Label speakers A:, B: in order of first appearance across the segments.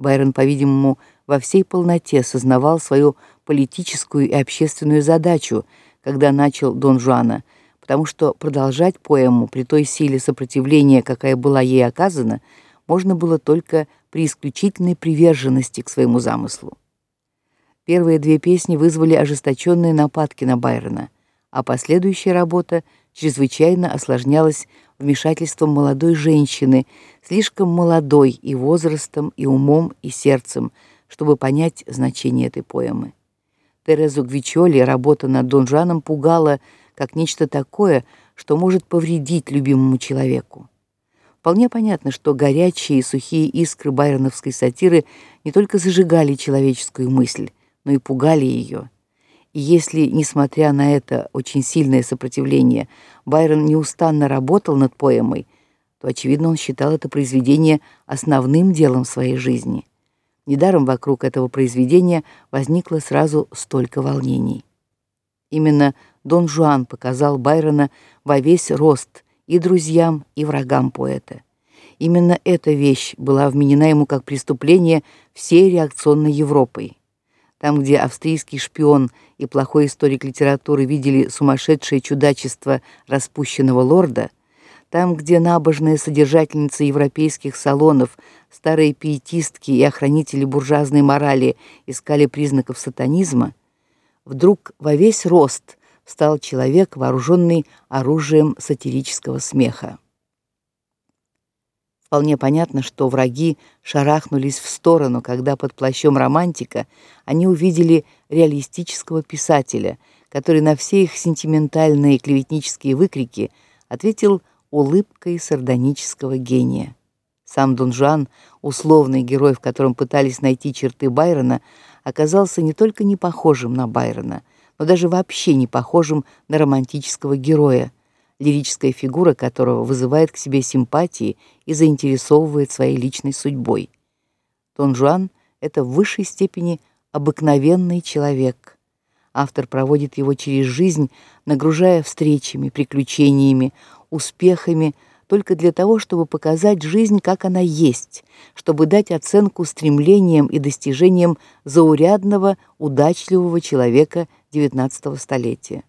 A: Байрон, по-видимому, во всей полноте сознавал свою политическую и общественную задачу, когда начал Дон Жуана, потому что продолжать поэму при той силе сопротивления, какая была ей оказана, можно было только при исключительной приверженности к своему замыслу. Первые две песни вызвали ожесточенные нападки на Байрона, а последующая работа чрезвычайно осложнялась вмешательством молодой женщины, слишком молодой и возрастом, и умом, и сердцем, чтобы понять значение этой поэмы. Терезу Гвичоли работа над Дон Жуаном пугала как нечто такое, что может повредить любимому человеку. Вполне понятно, что горячие и сухие искры байроновской сатиры не только зажигали человеческую мысль, но и пугали ее. И если, несмотря на это очень сильное сопротивление, Байрон неустанно работал над поэмой, то очевидно он считал это произведение основным делом своей жизни. Недаром вокруг этого произведения возникло сразу столько волнений. Именно Дон Жуан показал Байрона во весь рост и друзьям, и врагам поэта. Именно эта вещь была вменена ему как преступление всей реакционной Европой. Там, где австрийский шпион и плохой историк литературы видели сумасшедшее чудачество распущенного лорда, там, где набожные содержательницы европейских салонов, старые пиетистки и охранители буржуазной морали искали признаков сатанизма, вдруг во весь рост стал человек, вооруженный оружием сатирического смеха. Вполне понятно, что враги шарахнулись в сторону, когда под плащом романтика они увидели реалистического писателя, который на все их сентиментальные клеветнические выкрики ответил улыбкой сардонического гения. Сам Дон Жуан, условный герой, в котором пытались найти черты Байрона, оказался не только не похожим на Байрона, но даже вообще не похожим на романтического героя лирическая фигура которого вызывает к себе симпатии и заинтересовывает своей личной судьбой. Дон Жуан это в высшей степени обыкновенный человек. Автор проводит его через жизнь, нагружая встречами, приключениями, успехами, только для того, чтобы показать жизнь, как она есть, чтобы дать оценку стремлениям и достижениям заурядного, удачливого человека XIX столетия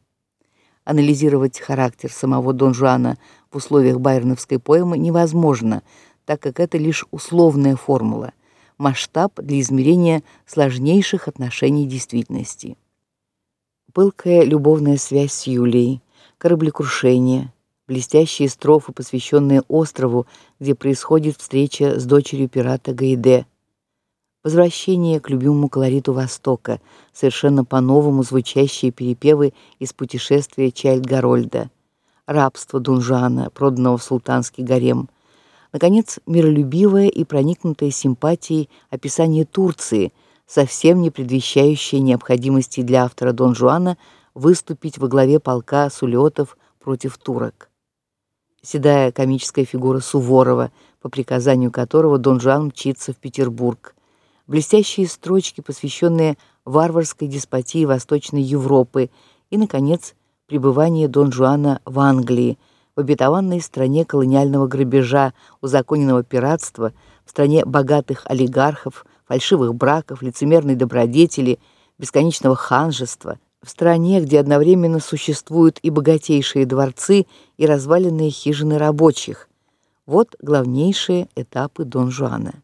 A: анализировать характер самого Дон Жуана в условиях байроновской поэмы невозможно, так как это лишь условная формула, масштаб для измерения сложнейших отношений действительности. Пылкая любовная связь с Юлией, кораблекрушение, блестящие строфы, посвященные острову, где происходит встреча с дочерью пирата Гайде, Возвращение к любимому колориту Востока, совершенно по-новому звучащие перепевы из путешествия Чайльд-Гарольда, рабство Дунжана, проданного в султанский гарем. Наконец, миролюбивое и проникнутое симпатией описание Турции, совсем не предвещающее необходимости для автора Дон Жуана выступить во главе полка сулетов против турок. Седая комическая фигура Суворова, по приказанию которого Дон Жуан мчится в Петербург блестящие строчки, посвященные варварской деспотии Восточной Европы, и наконец, пребывание Дон Жуана в Англии, в обетованной стране колониального грабежа, узаконенного пиратства, в стране богатых олигархов, фальшивых браков, лицемерной добродетели, бесконечного ханжества, в стране, где одновременно существуют и богатейшие дворцы, и разваленные хижины рабочих. Вот главнейшие этапы Дон Жуана.